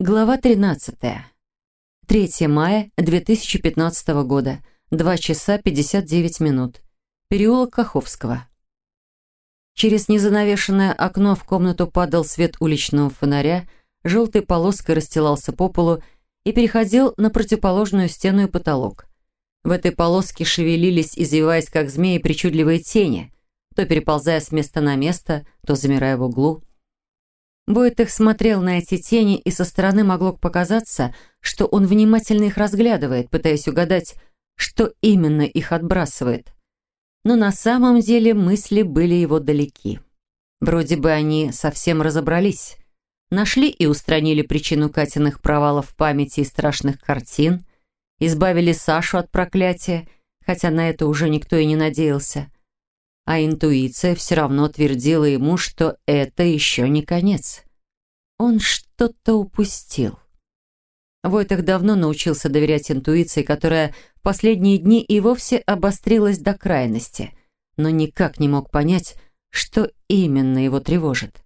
Глава 13. 3 мая 2015 года. 2 часа 59 минут. Переулок Каховского. Через незанавешенное окно в комнату падал свет уличного фонаря, желтой полоской расстилался по полу и переходил на противоположную стену и потолок. В этой полоске шевелились, извиваясь как змеи, причудливые тени, то переползая с места на место, то замирая в углу. Бойтых смотрел на эти тени, и со стороны могло показаться, что он внимательно их разглядывает, пытаясь угадать, что именно их отбрасывает. Но на самом деле мысли были его далеки. Вроде бы они совсем разобрались. Нашли и устранили причину Катиных провалов в памяти и страшных картин, избавили Сашу от проклятия, хотя на это уже никто и не надеялся а интуиция все равно твердила ему, что это еще не конец. Он что-то упустил. Войтах давно научился доверять интуиции, которая в последние дни и вовсе обострилась до крайности, но никак не мог понять, что именно его тревожит.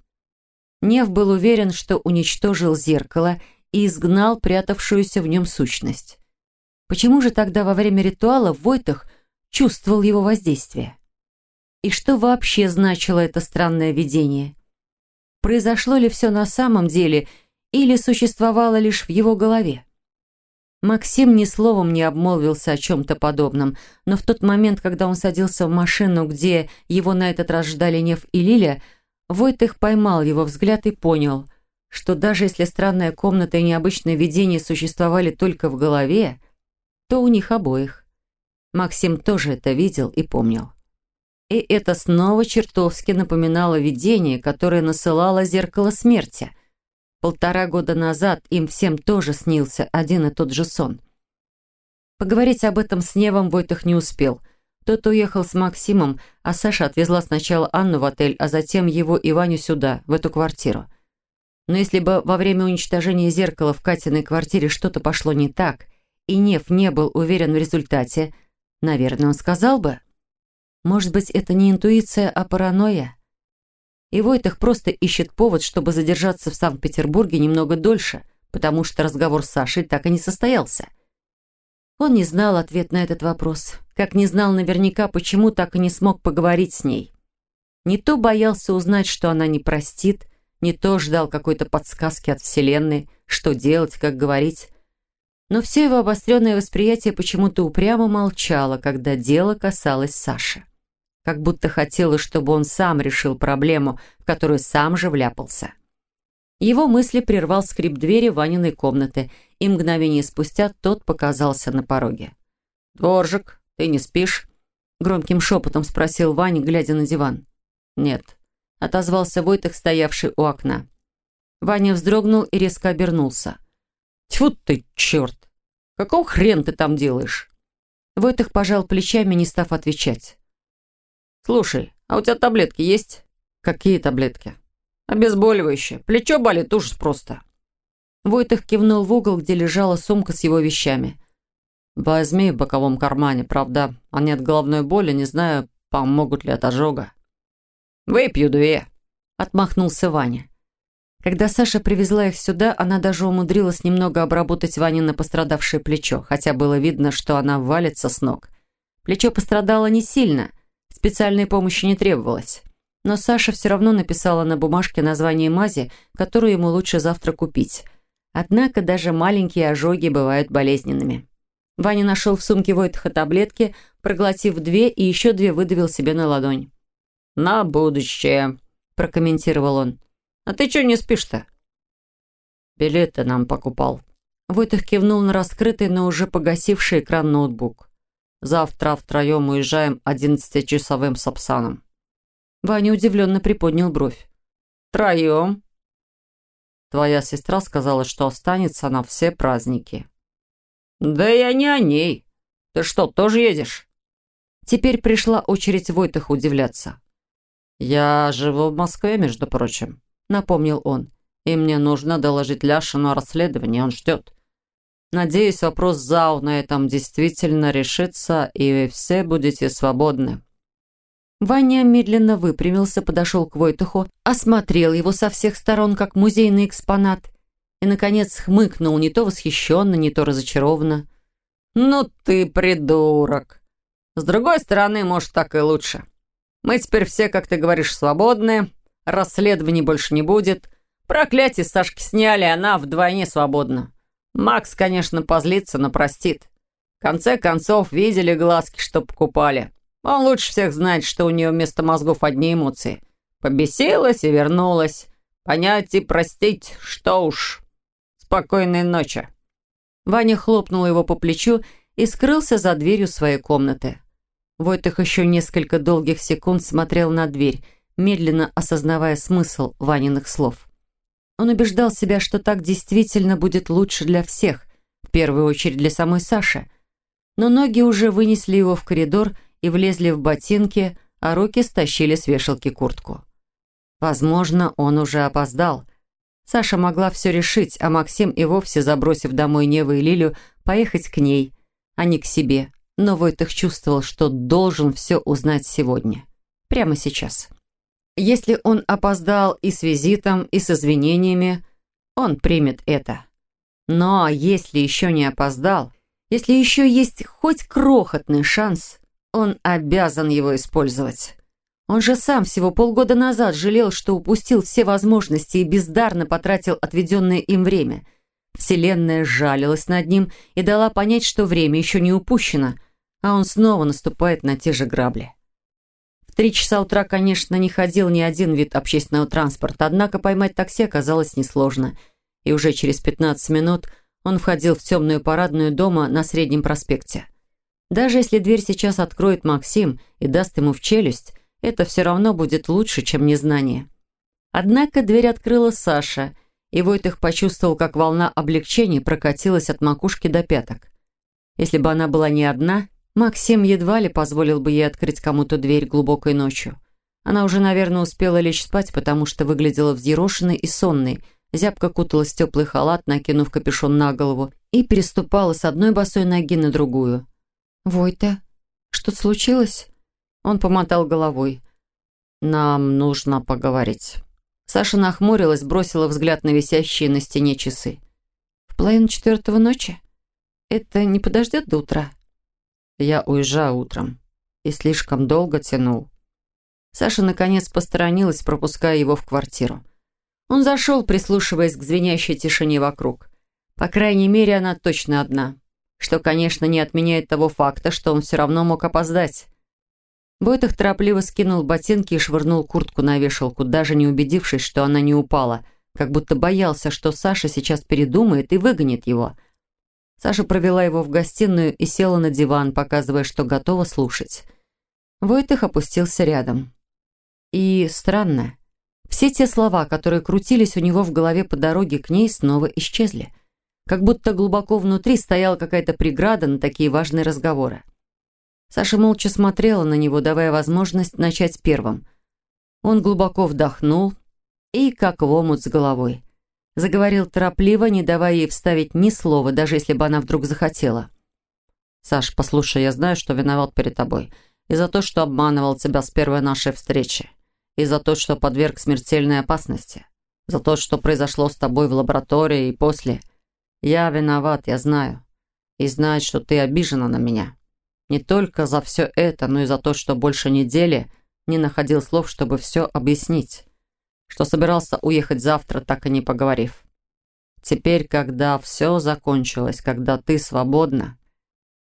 Нев был уверен, что уничтожил зеркало и изгнал прятавшуюся в нем сущность. Почему же тогда во время ритуала Войтах чувствовал его воздействие? И что вообще значило это странное видение? Произошло ли все на самом деле или существовало лишь в его голове? Максим ни словом не обмолвился о чем-то подобном, но в тот момент, когда он садился в машину, где его на этот раз ждали Нев и Лиля, Войтых поймал его взгляд и понял, что даже если странная комната и необычное видение существовали только в голове, то у них обоих. Максим тоже это видел и помнил. И это снова чертовски напоминало видение, которое насылало зеркало смерти. Полтора года назад им всем тоже снился один и тот же сон. Поговорить об этом с Невом Войтах не успел. Тот уехал с Максимом, а Саша отвезла сначала Анну в отель, а затем его и Ваню сюда, в эту квартиру. Но если бы во время уничтожения зеркала в Катиной квартире что-то пошло не так, и Нев не был уверен в результате, наверное, он сказал бы может быть, это не интуиция, а паранойя? И Войтах просто ищет повод, чтобы задержаться в Санкт-Петербурге немного дольше, потому что разговор с Сашей так и не состоялся. Он не знал ответ на этот вопрос, как не знал наверняка, почему так и не смог поговорить с ней. Не то боялся узнать, что она не простит, не то ждал какой-то подсказки от Вселенной, что делать, как говорить. Но все его обостренное восприятие почему-то упрямо молчало, когда дело касалось Саши как будто хотела, чтобы он сам решил проблему, в которую сам же вляпался. Его мысли прервал скрип двери Ваниной комнаты, и мгновение спустя тот показался на пороге. «Дворжик, ты не спишь?» Громким шепотом спросил Ваня, глядя на диван. «Нет», — отозвался Войтых, стоявший у окна. Ваня вздрогнул и резко обернулся. «Тьфу ты, черт! Какого хрен ты там делаешь?» Войтых пожал плечами, не став отвечать. «Слушай, а у тебя таблетки есть?» «Какие таблетки?» «Обезболивающее. Плечо болит, ужас просто». Войтых кивнул в угол, где лежала сумка с его вещами. «Возьми в боковом кармане, правда. А нет головной боли, не знаю, помогут ли от ожога». «Выпью две», — отмахнулся Ваня. Когда Саша привезла их сюда, она даже умудрилась немного обработать Ванина пострадавшее плечо, хотя было видно, что она валится с ног. Плечо пострадало не сильно — Специальной помощи не требовалось. Но Саша все равно написала на бумажке название мази, которую ему лучше завтра купить. Однако даже маленькие ожоги бывают болезненными. Ваня нашел в сумке Войтаха таблетки, проглотив две и еще две выдавил себе на ладонь. «На будущее», – прокомментировал он. «А ты что не спишь-то?» «Билеты нам покупал». Войтах кивнул на раскрытый, но уже погасивший экран ноутбук. Завтра втроем уезжаем одиннадцатичасовым сапсаном». Ваня удивленно приподнял бровь. «Троем?» «Твоя сестра сказала, что останется на все праздники». «Да я не о ней. Ты что, тоже едешь?» Теперь пришла очередь Войтах удивляться. «Я живу в Москве, между прочим», — напомнил он. «И мне нужно доложить Ляшину о расследовании, он ждет. Надеюсь, вопрос ЗАУ на этом действительно решится, и вы все будете свободны». Ваня медленно выпрямился, подошел к Войтуху, осмотрел его со всех сторон, как музейный экспонат, и, наконец, хмыкнул не то восхищенно, не то разочарованно. «Ну ты придурок! С другой стороны, может, так и лучше. Мы теперь все, как ты говоришь, свободны, расследований больше не будет. Проклятие Сашки сняли, она вдвойне свободна. Макс, конечно, позлится, но простит. В конце концов, видели глазки, что покупали. Он лучше всех знает, что у нее вместо мозгов одни эмоции. Побесилась и вернулась. Понять и простить, что уж. Спокойной ночи. Ваня хлопнул его по плечу и скрылся за дверью своей комнаты. Войтых еще несколько долгих секунд смотрел на дверь, медленно осознавая смысл Ваниных слов. Он убеждал себя, что так действительно будет лучше для всех, в первую очередь для самой Саши. Но ноги уже вынесли его в коридор и влезли в ботинки, а руки стащили с вешалки куртку. Возможно, он уже опоздал. Саша могла все решить, а Максим и вовсе, забросив домой Неву и Лилю, поехать к ней, а не к себе. Но Войтых чувствовал, что должен все узнать сегодня. Прямо сейчас. Если он опоздал и с визитом, и с извинениями, он примет это. Но если еще не опоздал, если еще есть хоть крохотный шанс, он обязан его использовать. Он же сам всего полгода назад жалел, что упустил все возможности и бездарно потратил отведенное им время. Вселенная жалилась над ним и дала понять, что время еще не упущено, а он снова наступает на те же грабли. Три часа утра, конечно, не ходил ни один вид общественного транспорта, однако поймать такси оказалось несложно, и уже через 15 минут он входил в темную парадную дома на Среднем проспекте. Даже если дверь сейчас откроет Максим и даст ему в челюсть, это все равно будет лучше, чем незнание. Однако дверь открыла Саша, и Войтых почувствовал, как волна облегчения прокатилась от макушки до пяток. Если бы она была не одна, Максим едва ли позволил бы ей открыть кому-то дверь глубокой ночью. Она уже, наверное, успела лечь спать, потому что выглядела взъерошенной и сонной, зябко куталась в теплый халат, накинув капюшон на голову, и переступала с одной босой ноги на другую. «Войта, что-то случилось?» Он помотал головой. «Нам нужно поговорить». Саша нахмурилась, бросила взгляд на висящие на стене часы. «В половину четвертого ночи? Это не подождет до утра?» Я уезжаю утром. И слишком долго тянул. Саша, наконец, посторонилась, пропуская его в квартиру. Он зашел, прислушиваясь к звенящей тишине вокруг. По крайней мере, она точно одна. Что, конечно, не отменяет того факта, что он все равно мог опоздать. Бойтах торопливо скинул ботинки и швырнул куртку на вешалку, даже не убедившись, что она не упала, как будто боялся, что Саша сейчас передумает и выгонит его – Саша провела его в гостиную и села на диван, показывая, что готова слушать. Войтых опустился рядом. И странно, все те слова, которые крутились у него в голове по дороге к ней, снова исчезли. Как будто глубоко внутри стояла какая-то преграда на такие важные разговоры. Саша молча смотрела на него, давая возможность начать первым. Он глубоко вдохнул и как в омут с головой. Заговорил торопливо, не давая ей вставить ни слова, даже если бы она вдруг захотела. «Саш, послушай, я знаю, что виноват перед тобой. И за то, что обманывал тебя с первой нашей встречи. И за то, что подверг смертельной опасности. За то, что произошло с тобой в лаборатории и после. Я виноват, я знаю. И знаю, что ты обижена на меня. Не только за все это, но и за то, что больше недели не находил слов, чтобы все объяснить что собирался уехать завтра, так и не поговорив. Теперь, когда все закончилось, когда ты свободна,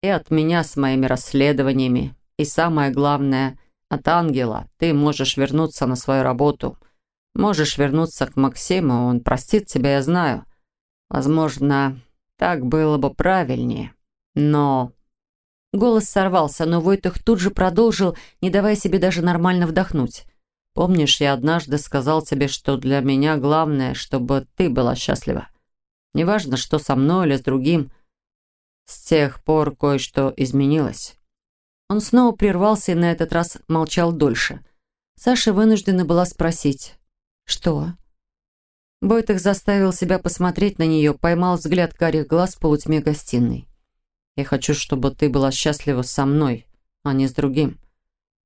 и от меня с моими расследованиями, и самое главное, от ангела, ты можешь вернуться на свою работу, можешь вернуться к Максиму, он простит тебя, я знаю. Возможно, так было бы правильнее, но... Голос сорвался, но Войтых тут же продолжил, не давая себе даже нормально вдохнуть. Помнишь, я однажды сказал тебе, что для меня главное, чтобы ты была счастлива. Неважно, что со мной или с другим. С тех пор кое-что изменилось». Он снова прервался и на этот раз молчал дольше. Саша вынуждена была спросить «Что?». Бойтых заставил себя посмотреть на нее, поймал взгляд карих глаз в полутьме гостиной. «Я хочу, чтобы ты была счастлива со мной, а не с другим».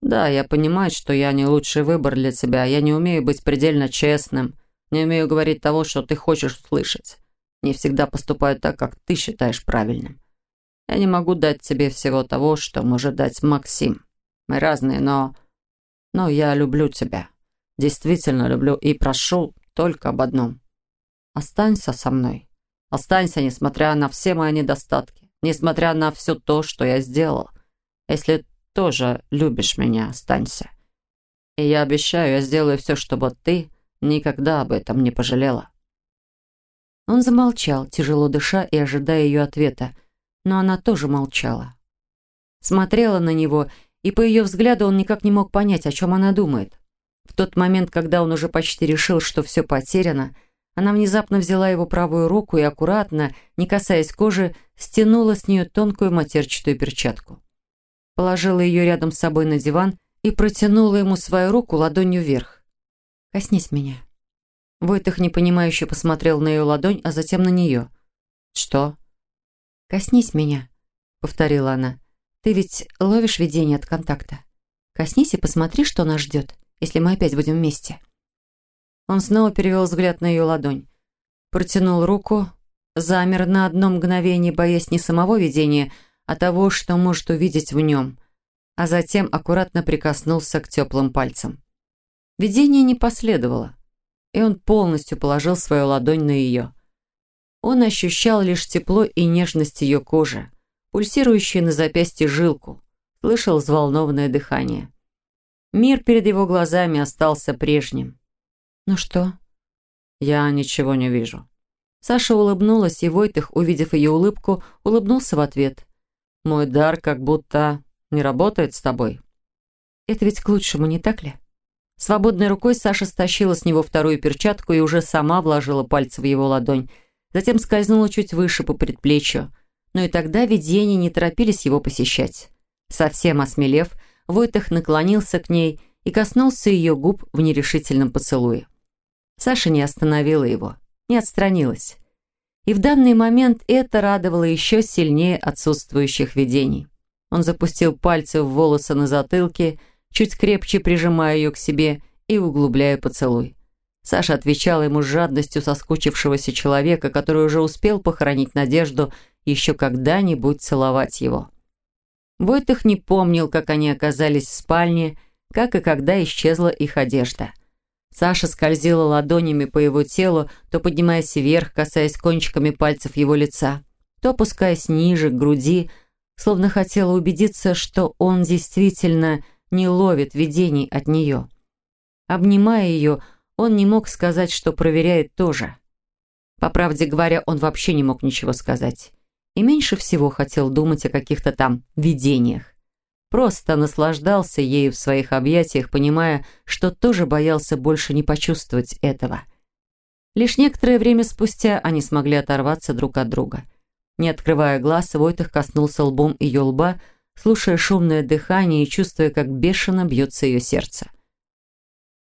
Да, я понимаю, что я не лучший выбор для тебя. Я не умею быть предельно честным, не умею говорить того, что ты хочешь услышать. не всегда поступают так, как ты считаешь правильным. Я не могу дать тебе всего того, что может дать Максим. Мы разные, но... Но я люблю тебя. Действительно люблю и прошу только об одном. Останься со мной. Останься, несмотря на все мои недостатки, несмотря на все то, что я сделал. Если тоже любишь меня, останься. И я обещаю, я сделаю все, чтобы ты никогда об этом не пожалела. Он замолчал, тяжело дыша и ожидая ее ответа, но она тоже молчала. Смотрела на него, и по ее взгляду он никак не мог понять, о чем она думает. В тот момент, когда он уже почти решил, что все потеряно, она внезапно взяла его правую руку и аккуратно, не касаясь кожи, стянула с нее тонкую матерчатую перчатку. Положила ее рядом с собой на диван и протянула ему свою руку ладонью вверх. «Коснись меня». Войтых непонимающе посмотрел на ее ладонь, а затем на нее. «Что?» «Коснись меня», — повторила она. «Ты ведь ловишь видение от контакта. Коснись и посмотри, что нас ждет, если мы опять будем вместе». Он снова перевел взгляд на ее ладонь. Протянул руку, замер на одно мгновение, боясь не самого видения, а того, что может увидеть в нем, а затем аккуратно прикоснулся к теплым пальцам. Видение не последовало, и он полностью положил свою ладонь на ее. Он ощущал лишь тепло и нежность ее кожи, пульсирующую на запястье жилку, слышал взволнованное дыхание. Мир перед его глазами остался прежним. «Ну что?» «Я ничего не вижу». Саша улыбнулась, и Войтых, увидев ее улыбку, улыбнулся в ответ. «Мой дар как будто не работает с тобой». «Это ведь к лучшему, не так ли?» Свободной рукой Саша стащила с него вторую перчатку и уже сама вложила пальцы в его ладонь, затем скользнула чуть выше по предплечью. Но и тогда видения не торопились его посещать. Совсем осмелев, Войтых наклонился к ней и коснулся ее губ в нерешительном поцелуе. Саша не остановила его, не отстранилась. И в данный момент это радовало еще сильнее отсутствующих видений. Он запустил пальцы в волосы на затылке, чуть крепче прижимая ее к себе и углубляя поцелуй. Саша отвечала ему с жадностью соскучившегося человека, который уже успел похоронить надежду еще когда-нибудь целовать его. Войтых не помнил, как они оказались в спальне, как и когда исчезла их одежда – Саша скользила ладонями по его телу, то поднимаясь вверх, касаясь кончиками пальцев его лица, то опускаясь ниже, к груди, словно хотела убедиться, что он действительно не ловит видений от нее. Обнимая ее, он не мог сказать, что проверяет тоже. По правде говоря, он вообще не мог ничего сказать. И меньше всего хотел думать о каких-то там видениях. Просто наслаждался ею в своих объятиях, понимая, что тоже боялся больше не почувствовать этого. Лишь некоторое время спустя они смогли оторваться друг от друга. Не открывая глаз, Войтых коснулся лбом ее лба, слушая шумное дыхание и чувствуя, как бешено бьется ее сердце.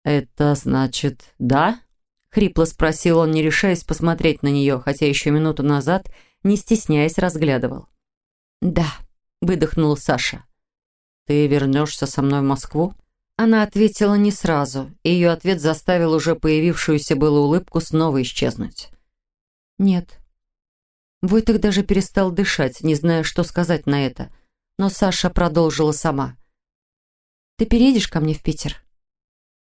«Это значит, да?» — хрипло спросил он, не решаясь посмотреть на нее, хотя еще минуту назад, не стесняясь, разглядывал. «Да», — выдохнул Саша. «Ты вернешься со мной в Москву?» Она ответила не сразу, и ее ответ заставил уже появившуюся было улыбку снова исчезнуть. «Нет». Войтых даже перестал дышать, не зная, что сказать на это, но Саша продолжила сама. «Ты переедешь ко мне в Питер?»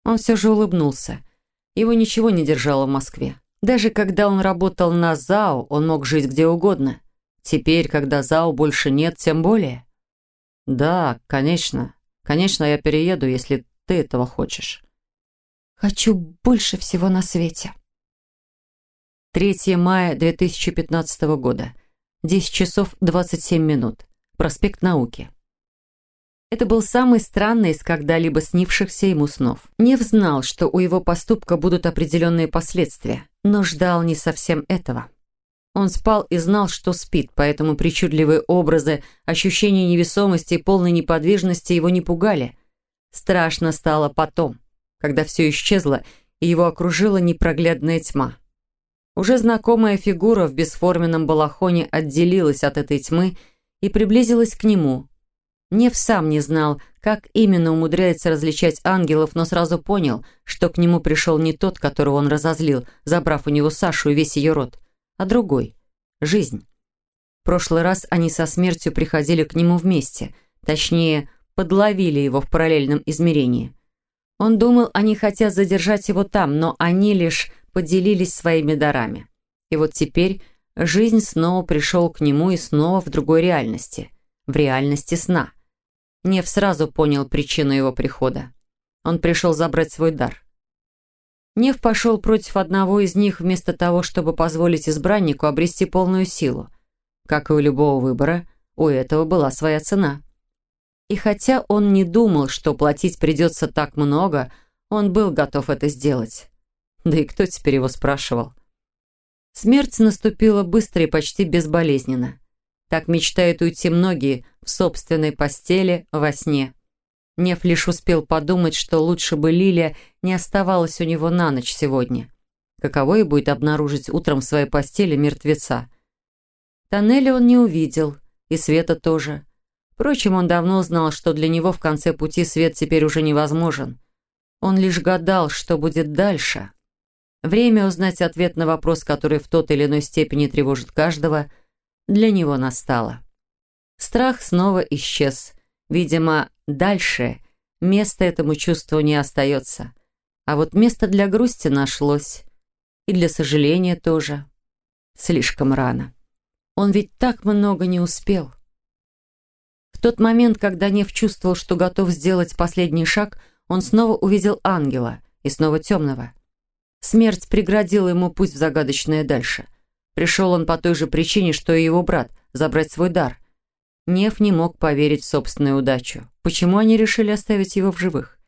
Он все же улыбнулся. Его ничего не держало в Москве. Даже когда он работал на ЗАО, он мог жить где угодно. Теперь, когда ЗАО больше нет, тем более. «Да, конечно. Конечно, я перееду, если ты этого хочешь». «Хочу больше всего на свете». 3 мая 2015 года. 10 часов 27 минут. Проспект Науки. Это был самый странный из когда-либо снившихся ему снов. Нев знал, что у его поступка будут определенные последствия, но ждал не совсем этого. Он спал и знал, что спит, поэтому причудливые образы, ощущение невесомости и полной неподвижности его не пугали. Страшно стало потом, когда все исчезло, и его окружила непроглядная тьма. Уже знакомая фигура в бесформенном балахоне отделилась от этой тьмы и приблизилась к нему. Нев сам не знал, как именно умудряется различать ангелов, но сразу понял, что к нему пришел не тот, которого он разозлил, забрав у него Сашу и весь ее род, о другой – жизнь. В прошлый раз они со смертью приходили к нему вместе, точнее, подловили его в параллельном измерении. Он думал, они хотят задержать его там, но они лишь поделились своими дарами. И вот теперь жизнь снова пришел к нему и снова в другой реальности, в реальности сна. Нев сразу понял причину его прихода. Он пришел забрать свой дар. Нев пошел против одного из них вместо того, чтобы позволить избраннику обрести полную силу. Как и у любого выбора, у этого была своя цена. И хотя он не думал, что платить придется так много, он был готов это сделать. Да и кто теперь его спрашивал? Смерть наступила быстро и почти безболезненно. Так мечтают уйти многие в собственной постели во сне. Нев лишь успел подумать, что лучше бы Лилия не оставалась у него на ночь сегодня. Каково ей будет обнаружить утром в своей постели мертвеца? Тоннеля он не увидел, и света тоже. Впрочем, он давно знал, что для него в конце пути свет теперь уже невозможен. Он лишь гадал, что будет дальше. Время узнать ответ на вопрос, который в той или иной степени тревожит каждого, для него настало. Страх снова исчез. Видимо, дальше места этому чувству не остается. А вот место для грусти нашлось. И для сожаления тоже. Слишком рано. Он ведь так много не успел. В тот момент, когда Нев чувствовал, что готов сделать последний шаг, он снова увидел ангела и снова темного. Смерть преградила ему путь в загадочное дальше. Пришел он по той же причине, что и его брат, забрать свой дар. Нев не мог поверить в собственную удачу. Почему они решили оставить его в живых?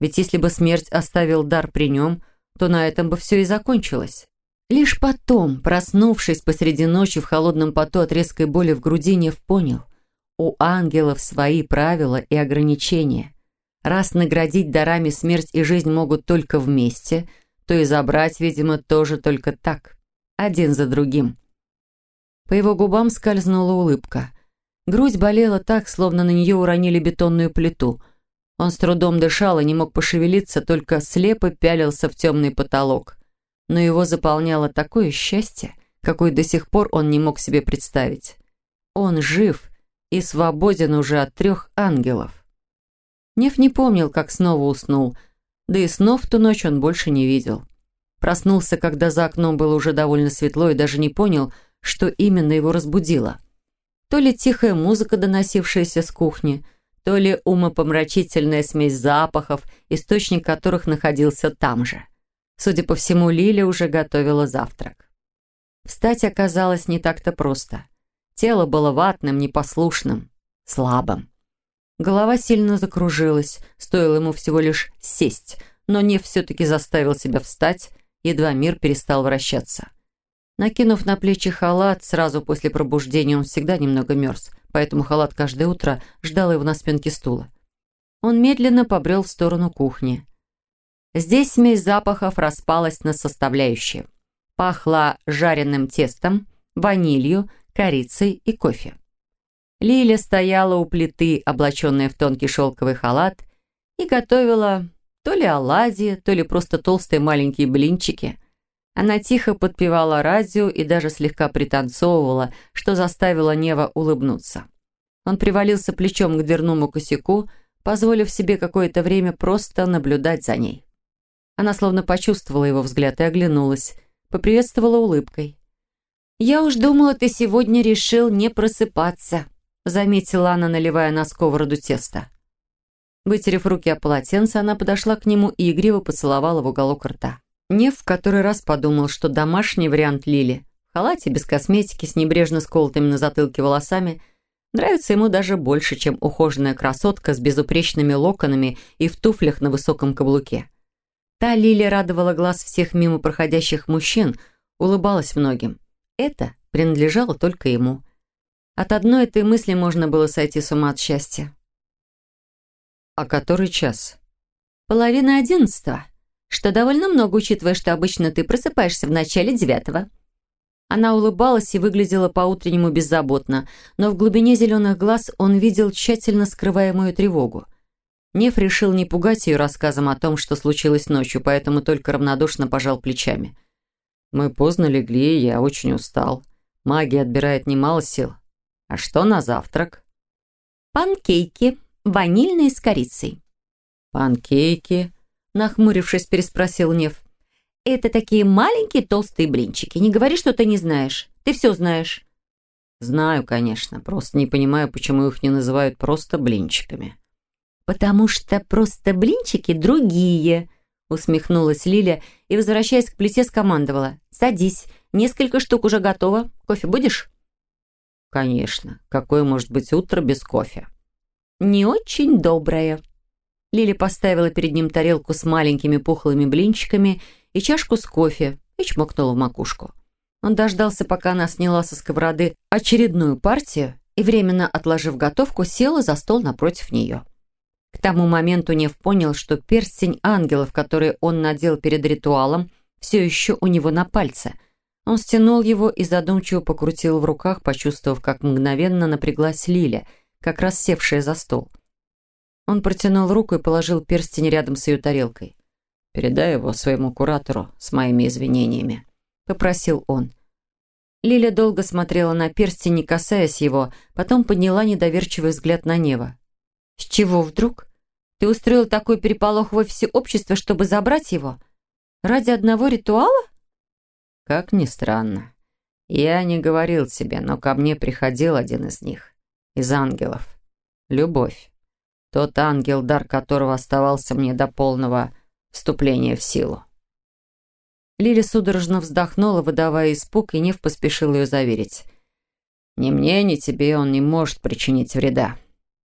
Ведь если бы смерть оставил дар при нем, то на этом бы все и закончилось. Лишь потом, проснувшись посреди ночи в холодном поту от резкой боли в груди, Нев понял. У ангелов свои правила и ограничения. Раз наградить дарами смерть и жизнь могут только вместе, то и забрать, видимо, тоже только так, один за другим. По его губам скользнула улыбка. Грудь болела так, словно на нее уронили бетонную плиту. Он с трудом дышал и не мог пошевелиться, только слепо пялился в темный потолок. Но его заполняло такое счастье, какое до сих пор он не мог себе представить. Он жив и свободен уже от трех ангелов. Нев не помнил, как снова уснул, да и снов в ту ночь он больше не видел. Проснулся, когда за окном было уже довольно светло, и даже не понял, что именно его разбудило. То ли тихая музыка, доносившаяся с кухни, то ли умопомрачительная смесь запахов, источник которых находился там же. Судя по всему, Лиля уже готовила завтрак. Встать оказалось не так-то просто. Тело было ватным, непослушным, слабым. Голова сильно закружилась, стоило ему всего лишь сесть, но Нев все-таки заставил себя встать, едва мир перестал вращаться. Накинув на плечи халат, сразу после пробуждения он всегда немного мерз, поэтому халат каждое утро ждал его на спинке стула. Он медленно побрел в сторону кухни. Здесь смесь запахов распалась на составляющие. Пахло жареным тестом, ванилью, корицей и кофе. Лиля стояла у плиты, облаченная в тонкий шелковый халат, и готовила то ли оладьи, то ли просто толстые маленькие блинчики. Она тихо подпевала радио и даже слегка пританцовывала, что заставило Нева улыбнуться. Он привалился плечом к дверному косяку, позволив себе какое-то время просто наблюдать за ней. Она словно почувствовала его взгляд и оглянулась, поприветствовала улыбкой. «Я уж думала, ты сегодня решил не просыпаться», заметила она, наливая на сковороду тесто. Вытерев руки о полотенце, она подошла к нему и игриво поцеловала в уголок рта. Нев в который раз подумал, что домашний вариант Лили в халате, без косметики, с небрежно сколотыми на затылке волосами нравится ему даже больше, чем ухоженная красотка с безупречными локонами и в туфлях на высоком каблуке. Та Лили радовала глаз всех мимо проходящих мужчин, улыбалась многим. Это принадлежало только ему. От одной этой мысли можно было сойти с ума от счастья. «А который час?» «Половина одиннадцатого, что довольно много, учитывая, что обычно ты просыпаешься в начале девятого». Она улыбалась и выглядела по-утреннему беззаботно, но в глубине зеленых глаз он видел тщательно скрываемую тревогу. Неф решил не пугать ее рассказом о том, что случилось ночью, поэтому только равнодушно пожал плечами. Мы поздно легли, я очень устал. Магия отбирает немало сил. А что на завтрак? Панкейки, ванильные с корицей. Панкейки? Нахмурившись, переспросил Нев. Это такие маленькие толстые блинчики. Не говори, что ты не знаешь. Ты все знаешь. Знаю, конечно. Просто не понимаю, почему их не называют просто блинчиками. Потому что просто блинчики другие, усмехнулась Лиля и, возвращаясь к плите, скомандовала. «Садись, несколько штук уже готово. Кофе будешь?» «Конечно. Какое может быть утро без кофе?» «Не очень доброе». Лиля поставила перед ним тарелку с маленькими пухлыми блинчиками и чашку с кофе и чмокнула в макушку. Он дождался, пока она сняла со сковороды очередную партию и, временно отложив готовку, села за стол напротив нее. К тому моменту Нев понял, что перстень ангелов, который он надел перед ритуалом, все еще у него на пальце. Он стянул его и задумчиво покрутил в руках, почувствовав, как мгновенно напряглась Лиля, как раз севшая за стол. Он протянул руку и положил перстень рядом с ее тарелкой. «Передай его своему куратору с моими извинениями», — попросил он. Лиля долго смотрела на перстень, не касаясь его, потом подняла недоверчивый взгляд на небо. «С чего вдруг? Ты устроил такой переполох в офисе общества, чтобы забрать его? Ради одного ритуала?» «Как ни странно. Я не говорил тебе, но ко мне приходил один из них. Из ангелов. Любовь. Тот ангел, дар которого оставался мне до полного вступления в силу». Лиля судорожно вздохнула, выдавая испуг, и Нев поспешил ее заверить. «Ни мне, ни тебе он не может причинить вреда.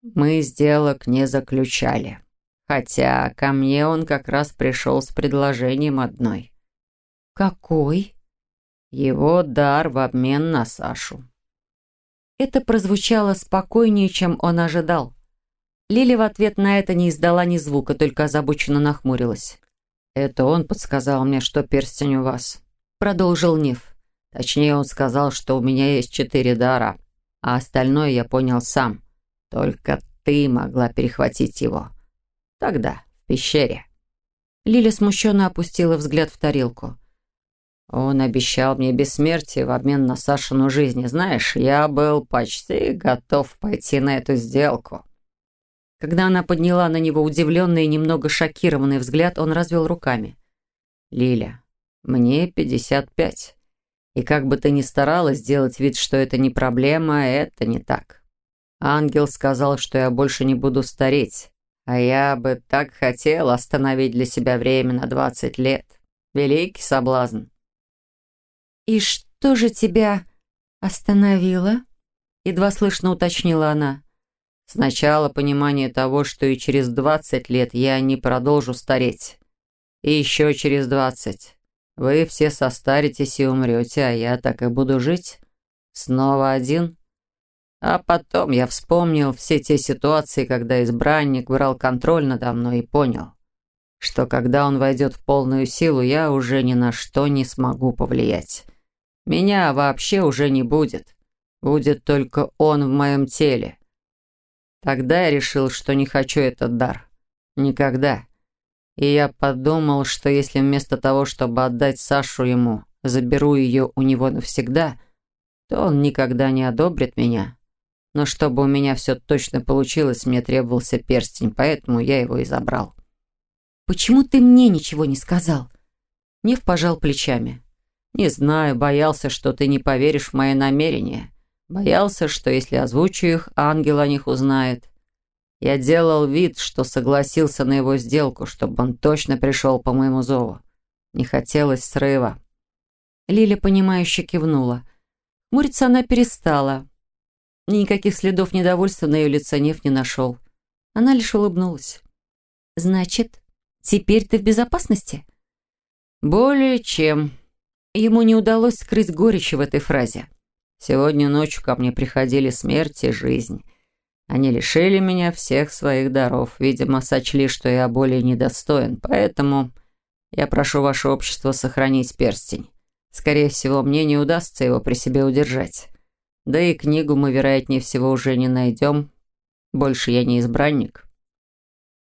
Мы сделок не заключали. Хотя ко мне он как раз пришел с предложением одной. Какой? Его дар в обмен на Сашу. Это прозвучало спокойнее, чем он ожидал. Лили в ответ на это не издала ни звука, только озабоченно нахмурилась. «Это он подсказал мне, что перстень у вас», — продолжил Ниф. «Точнее, он сказал, что у меня есть четыре дара, а остальное я понял сам. Только ты могла перехватить его. Тогда, в пещере. Лиля смущенно опустила взгляд в тарелку. Он обещал мне бессмертие в обмен на Сашину жизнь. Знаешь, я был почти готов пойти на эту сделку. Когда она подняла на него удивленный и немного шокированный взгляд, он развел руками. «Лиля, мне 55. И как бы ты ни старалась сделать вид, что это не проблема, это не так. Ангел сказал, что я больше не буду стареть. А я бы так хотел остановить для себя время на 20 лет. Великий соблазн. «И что же тебя остановило?» Едва слышно уточнила она. «Сначала понимание того, что и через 20 лет я не продолжу стареть. И еще через 20. Вы все состаритесь и умрете, а я так и буду жить. Снова один». А потом я вспомнил все те ситуации, когда избранник брал контроль надо мной и понял, что когда он войдет в полную силу, я уже ни на что не смогу повлиять. Меня вообще уже не будет. Будет только он в моем теле. Тогда я решил, что не хочу этот дар. Никогда. И я подумал, что если вместо того, чтобы отдать Сашу ему, заберу ее у него навсегда, то он никогда не одобрит меня но чтобы у меня все точно получилось, мне требовался перстень, поэтому я его и забрал. «Почему ты мне ничего не сказал?» Нев пожал плечами. «Не знаю, боялся, что ты не поверишь в мои намерения. Боялся, что если озвучу их, ангел о них узнает. Я делал вид, что согласился на его сделку, чтобы он точно пришел по моему зову. Не хотелось срыва». Лиля, понимающе кивнула. Муриться она перестала. Никаких следов недовольства на ее лице Нев не нашел. Она лишь улыбнулась. «Значит, теперь ты в безопасности?» «Более чем». Ему не удалось скрыть горечи в этой фразе. «Сегодня ночью ко мне приходили смерть и жизнь. Они лишили меня всех своих даров. Видимо, сочли, что я более недостоин. Поэтому я прошу ваше общество сохранить перстень. Скорее всего, мне не удастся его при себе удержать». Да и книгу мы, вероятнее всего, уже не найдем. Больше я не избранник».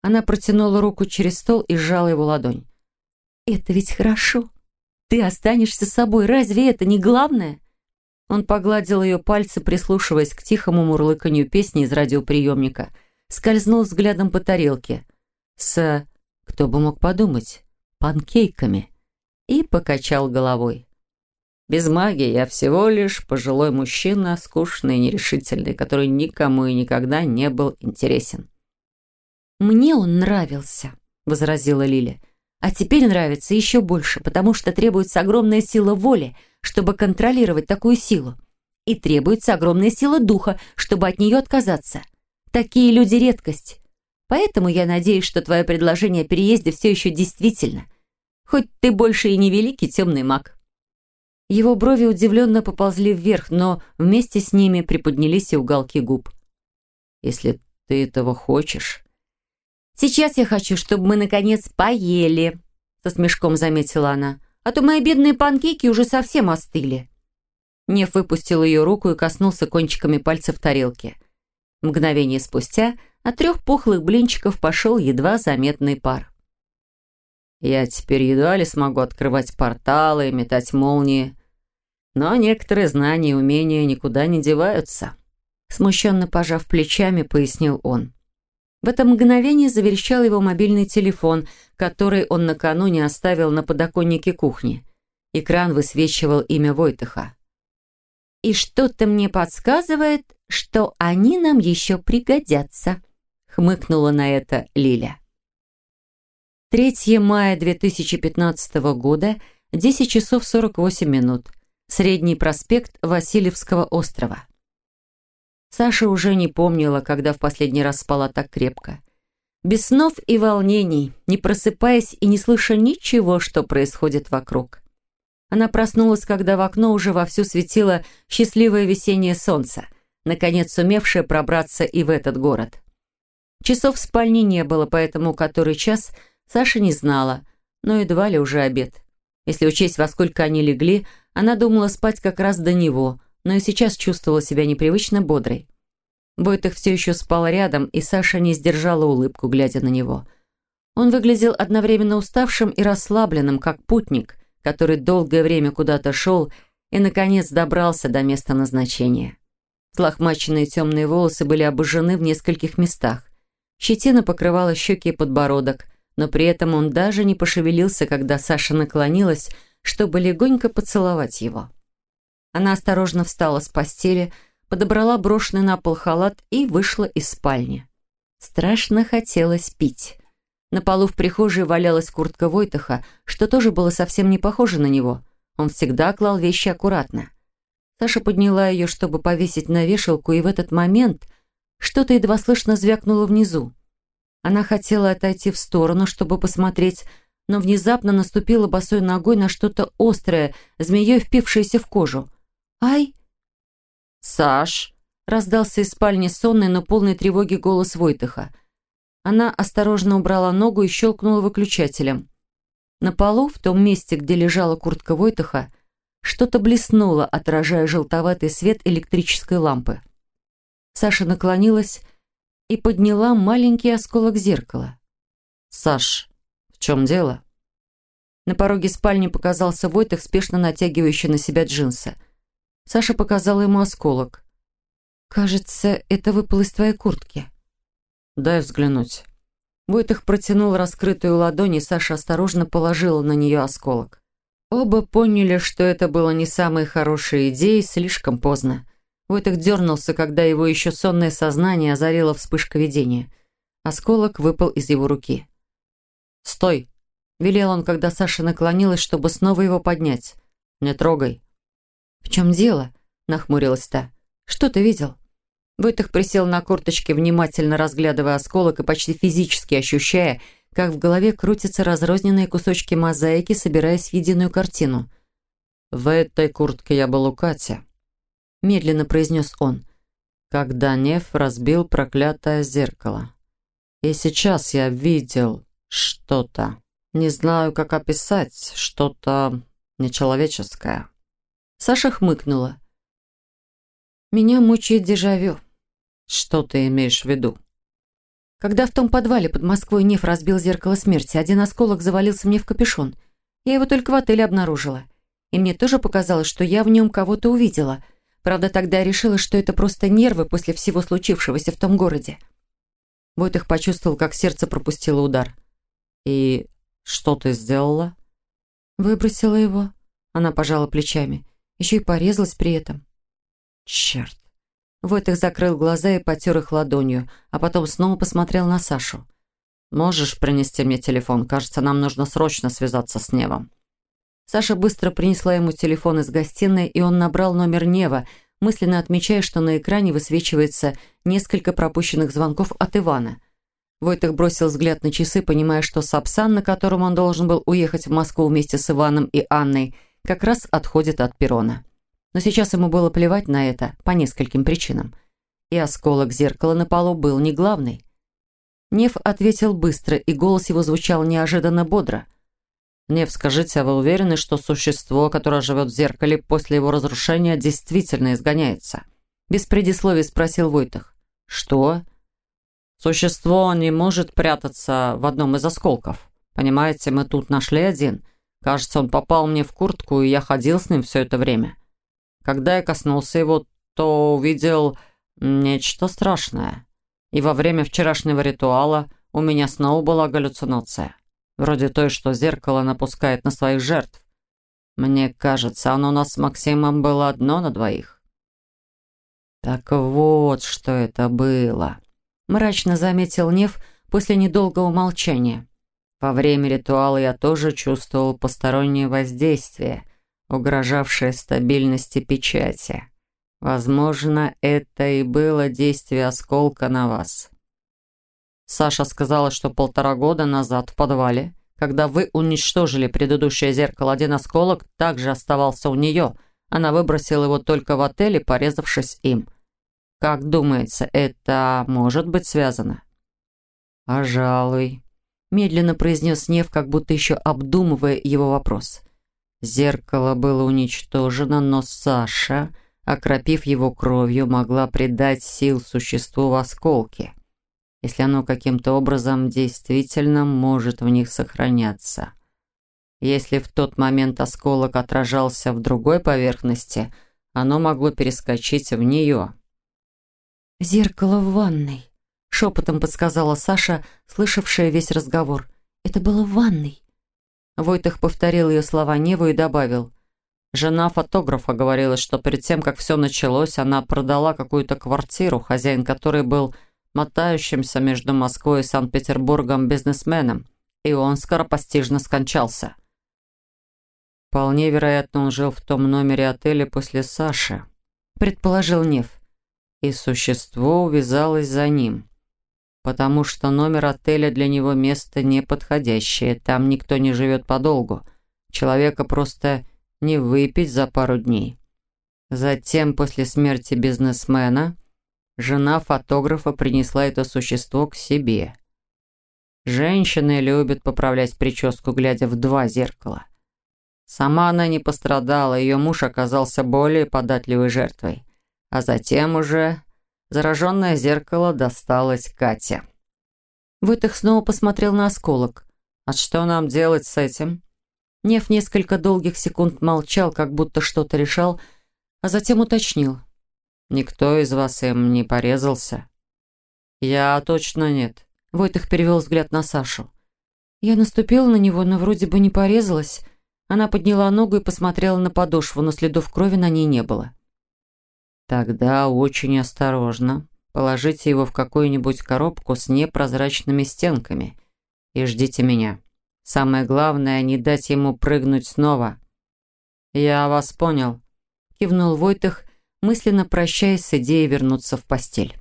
Она протянула руку через стол и сжала его ладонь. «Это ведь хорошо. ты останешься собой. Разве это не главное?» Он погладил ее пальцы, прислушиваясь к тихому мурлыканью песни из радиоприемника. Скользнул взглядом по тарелке. С, кто бы мог подумать, панкейками. И покачал головой. Без магии я всего лишь пожилой мужчина, скучный и нерешительный, который никому и никогда не был интересен. «Мне он нравился», — возразила Лиля. «А теперь нравится еще больше, потому что требуется огромная сила воли, чтобы контролировать такую силу. И требуется огромная сила духа, чтобы от нее отказаться. Такие люди — редкость. Поэтому я надеюсь, что твое предложение о переезде все еще действительно. Хоть ты больше и не великий темный маг». Его брови удивленно поползли вверх, но вместе с ними приподнялись и уголки губ. «Если ты этого хочешь...» «Сейчас я хочу, чтобы мы, наконец, поели», — со смешком заметила она. «А то мои бедные панкейки уже совсем остыли». Нев выпустил ее руку и коснулся кончиками пальцев тарелки. Мгновение спустя от трех пухлых блинчиков пошел едва заметный пар. «Я теперь едва ли смогу открывать порталы и метать молнии», но некоторые знания и умения никуда не деваются. Смущенно пожав плечами, пояснил он. В это мгновение заверещал его мобильный телефон, который он накануне оставил на подоконнике кухни. Экран высвечивал имя Войтыха. «И что-то мне подсказывает, что они нам еще пригодятся», хмыкнула на это Лиля. 3 мая 2015 года, 10 часов 48 минут. Средний проспект Васильевского острова. Саша уже не помнила, когда в последний раз спала так крепко. Без снов и волнений, не просыпаясь и не слыша ничего, что происходит вокруг. Она проснулась, когда в окно уже вовсю светило счастливое весеннее солнце, наконец сумевшее пробраться и в этот город. Часов в спальне не было, поэтому который час Саша не знала, но едва ли уже обед. Если учесть, во сколько они легли, она думала спать как раз до него, но и сейчас чувствовала себя непривычно бодрой. Войтых все еще спал рядом, и Саша не сдержала улыбку, глядя на него. Он выглядел одновременно уставшим и расслабленным, как путник, который долгое время куда-то шел и, наконец, добрался до места назначения. Слохмаченные темные волосы были обожжены в нескольких местах. Щетина покрывала щеки и подбородок, но при этом он даже не пошевелился, когда Саша наклонилась, чтобы легонько поцеловать его. Она осторожно встала с постели, подобрала брошенный на пол халат и вышла из спальни. Страшно хотелось пить. На полу в прихожей валялась куртка Войтаха, что тоже было совсем не похоже на него. Он всегда клал вещи аккуратно. Саша подняла ее, чтобы повесить на вешалку, и в этот момент что-то едва слышно звякнуло внизу. Она хотела отойти в сторону, чтобы посмотреть, но внезапно наступила босой ногой на что-то острое, змеей впившееся в кожу. «Ай!» «Саш!» — раздался из спальни сонный, но полной тревоги голос Войтыха. Она осторожно убрала ногу и щелкнула выключателем. На полу, в том месте, где лежала куртка Войтыха, что-то блеснуло, отражая желтоватый свет электрической лампы. Саша наклонилась и подняла маленький осколок зеркала. «Саш, в чем дело?» На пороге спальни показался Войтых, спешно натягивающий на себя джинсы. Саша показала ему осколок. «Кажется, это выпало из твоей куртки». «Дай взглянуть». Войтых протянул раскрытую ладонь, и Саша осторожно положила на нее осколок. Оба поняли, что это было не самой хорошей идеей, слишком поздно. Войтых дернулся, когда его еще сонное сознание озарило вспышка видения. Осколок выпал из его руки. «Стой!» — велел он, когда Саша наклонилась, чтобы снова его поднять. «Не трогай!» «В чем дело?» — нахмурилась та. «Что ты видел?» Войтых присел на корточки, внимательно разглядывая осколок и почти физически ощущая, как в голове крутятся разрозненные кусочки мозаики, собираясь в единую картину. «В этой куртке я был у Кати», медленно произнес он, когда Нев разбил проклятое зеркало. И сейчас я видел что-то. Не знаю, как описать, что-то нечеловеческое. Саша хмыкнула. Меня мучает дежавю. Что ты имеешь в виду? Когда в том подвале под Москвой Нев разбил зеркало смерти, один осколок завалился мне в капюшон. Я его только в отеле обнаружила. И мне тоже показалось, что я в нем кого-то увидела. Правда, тогда я решила, что это просто нервы после всего случившегося в том городе. Войтых почувствовал, как сердце пропустило удар. «И что ты сделала?» «Выбросила его». Она пожала плечами. Еще и порезалась при этом. «Черт!» Войтых закрыл глаза и потер их ладонью, а потом снова посмотрел на Сашу. «Можешь принести мне телефон? Кажется, нам нужно срочно связаться с Невом». Саша быстро принесла ему телефон из гостиной, и он набрал номер Нева, мысленно отмечая, что на экране высвечивается несколько пропущенных звонков от Ивана. Войтых бросил взгляд на часы, понимая, что Сапсан, на котором он должен был уехать в Москву вместе с Иваном и Анной, как раз отходит от перрона. Но сейчас ему было плевать на это по нескольким причинам. И осколок зеркала на полу был не главный. Нев ответил быстро, и голос его звучал неожиданно бодро. «Нев, скажите, а вы уверены, что существо, которое живет в зеркале, после его разрушения действительно изгоняется?» Без предисловий спросил Войтах. «Что?» «Существо не может прятаться в одном из осколков. Понимаете, мы тут нашли один. Кажется, он попал мне в куртку, и я ходил с ним все это время. Когда я коснулся его, то увидел нечто страшное. И во время вчерашнего ритуала у меня снова была галлюцинация. Вроде той, что зеркало напускает на своих жертв. Мне кажется, оно у нас с Максимом было одно на двоих. Так вот, что это было. Мрачно заметил Нев после недолгого молчания. Во время ритуала я тоже чувствовал постороннее воздействие, угрожавшее стабильности печати. Возможно, это и было действие осколка на вас. Саша сказала, что полтора года назад в подвале, когда вы уничтожили предыдущее зеркало, один осколок также оставался у нее. Она выбросила его только в отеле, порезавшись им. Как думается, это может быть связано? «Пожалуй», — медленно произнес Нев, как будто еще обдумывая его вопрос. Зеркало было уничтожено, но Саша, окропив его кровью, могла придать сил существу в осколке, если оно каким-то образом действительно может в них сохраняться. Если в тот момент осколок отражался в другой поверхности, оно могло перескочить в нее. «Зеркало в ванной», — шепотом подсказала Саша, слышавшая весь разговор. «Это было в ванной». Войтых повторил ее слова Неву и добавил. Жена фотографа говорила, что перед тем, как все началось, она продала какую-то квартиру, хозяин которой был мотающимся между Москвой и Санкт-Петербургом бизнесменом, и он скоропостижно скончался. Вполне вероятно, он жил в том номере отеля после Саши, предположил Нев. И существо увязалось за ним потому что номер отеля для него место неподходящее. Там никто не живет подолгу. Человека просто не выпить за пару дней. Затем, после смерти бизнесмена, жена фотографа принесла это существо к себе. Женщины любят поправлять прическу, глядя в два зеркала. Сама она не пострадала, ее муж оказался более податливой жертвой. А затем уже Зараженное зеркало досталось Кате. Вытых снова посмотрел на осколок. «А что нам делать с этим?» Нев несколько долгих секунд молчал, как будто что-то решал, а затем уточнил. «Никто из вас им не порезался?» «Я точно нет». Войтых перевел взгляд на Сашу. Я наступила на него, но вроде бы не порезалась. Она подняла ногу и посмотрела на подошву, но следов крови на ней не было. Тогда очень осторожно. Положите его в какую-нибудь коробку с непрозрачными стенками и ждите меня. Самое главное, не дать ему прыгнуть снова. Я вас понял. Кивнул Войтых, мысленно прощаясь с идеей вернуться в постель.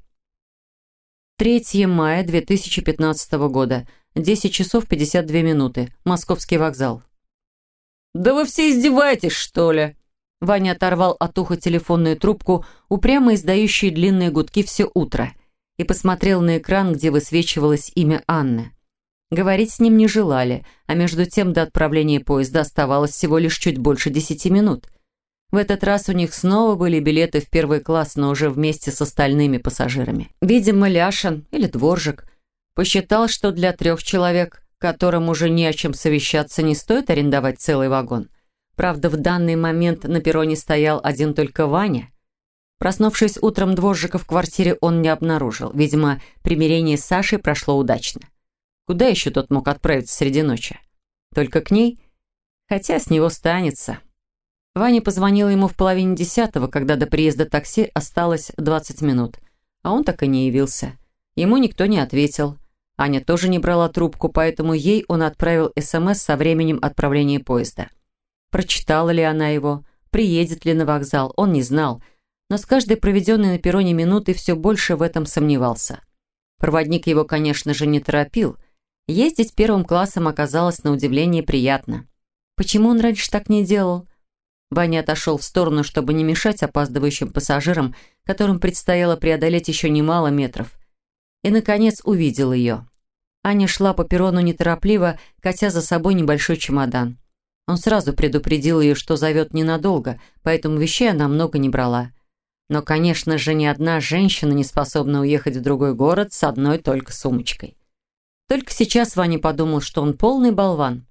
3 мая 2015 года, 10 часов 52 минуты, Московский вокзал. «Да вы все издеваетесь, что ли?» Ваня оторвал от уха телефонную трубку, упрямо издающую длинные гудки все утро, и посмотрел на экран, где высвечивалось имя Анны. Говорить с ним не желали, а между тем до отправления поезда оставалось всего лишь чуть больше десяти минут. В этот раз у них снова были билеты в первый класс, но уже вместе с остальными пассажирами. Видимо, Ляшин или Дворжик посчитал, что для трех человек которым уже не о чем совещаться, не стоит арендовать целый вагон. Правда, в данный момент на перроне стоял один только Ваня. Проснувшись утром дворжика в квартире, он не обнаружил. Видимо, примирение с Сашей прошло удачно. Куда еще тот мог отправиться среди ночи? Только к ней? Хотя с него станется. Ваня позвонила ему в половине десятого, когда до приезда такси осталось 20 минут. А он так и не явился. Ему никто не ответил. Аня тоже не брала трубку, поэтому ей он отправил СМС со временем отправления поезда. Прочитала ли она его, приедет ли на вокзал, он не знал, но с каждой проведенной на перроне минуты все больше в этом сомневался. Проводник его, конечно же, не торопил. Ездить первым классом оказалось на удивление приятно. Почему он раньше так не делал? Ваня отошел в сторону, чтобы не мешать опаздывающим пассажирам, которым предстояло преодолеть еще немало метров. И, наконец, увидел ее. Аня шла по перрону неторопливо, катя за собой небольшой чемодан. Он сразу предупредил ее, что зовет ненадолго, поэтому вещей она много не брала. Но, конечно же, ни одна женщина не способна уехать в другой город с одной только сумочкой. Только сейчас Ваня подумал, что он полный болван.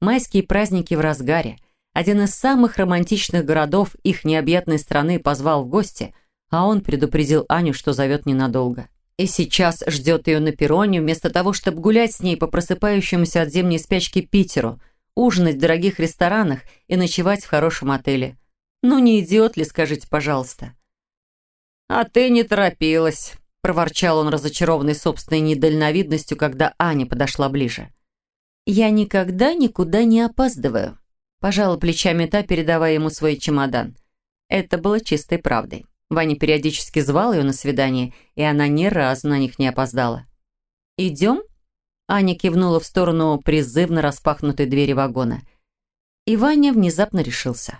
Майские праздники в разгаре. Один из самых романтичных городов их необъятной страны позвал в гости, а он предупредил Аню, что зовет ненадолго и сейчас ждет ее на перроне, вместо того, чтобы гулять с ней по просыпающемуся от зимней спячки Питеру, ужинать в дорогих ресторанах и ночевать в хорошем отеле. Ну не идиот ли, скажите, пожалуйста? «А ты не торопилась», — проворчал он, разочарованный собственной недальновидностью, когда Аня подошла ближе. «Я никогда никуда не опаздываю», — пожала плечами та, передавая ему свой чемодан. Это было чистой правдой. Ваня периодически звал ее на свидание, и она ни разу на них не опоздала. «Идем?» Аня кивнула в сторону призывно распахнутой двери вагона. И Ваня внезапно решился.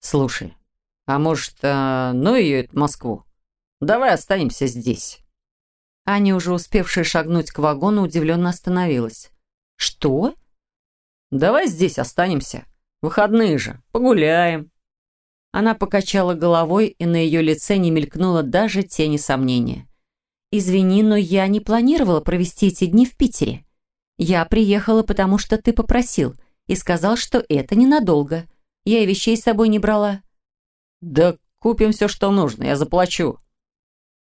«Слушай, а может, а, ну ее в Москву? Давай останемся здесь». Аня, уже успевшая шагнуть к вагону, удивленно остановилась. «Что?» «Давай здесь останемся. Выходные же. Погуляем». Она покачала головой, и на ее лице не мелькнуло даже тени сомнения. «Извини, но я не планировала провести эти дни в Питере. Я приехала, потому что ты попросил, и сказал, что это ненадолго. Я и вещей с собой не брала». «Да купим все, что нужно, я заплачу».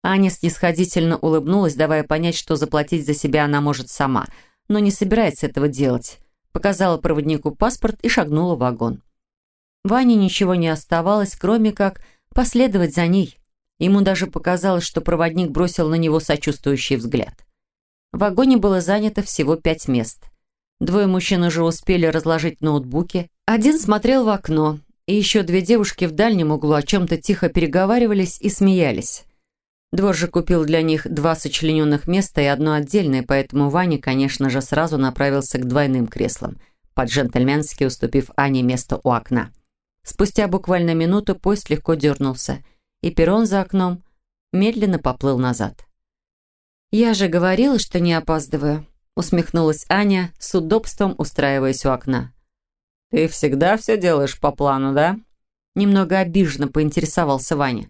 Аня снисходительно улыбнулась, давая понять, что заплатить за себя она может сама, но не собирается этого делать. Показала проводнику паспорт и шагнула в вагон. Ване ничего не оставалось, кроме как последовать за ней. Ему даже показалось, что проводник бросил на него сочувствующий взгляд. В вагоне было занято всего пять мест. Двое мужчин уже успели разложить ноутбуки. Один смотрел в окно, и еще две девушки в дальнем углу о чем-то тихо переговаривались и смеялись. Двор же купил для них два сочлененных места и одно отдельное, поэтому Ваня, конечно же, сразу направился к двойным креслам, по-джентльменски уступив Ане место у окна. Спустя буквально минуту поезд легко дернулся, и перрон за окном медленно поплыл назад. «Я же говорила, что не опаздываю», усмехнулась Аня, с удобством устраиваясь у окна. «Ты всегда все делаешь по плану, да?» Немного обиженно поинтересовался Ваня.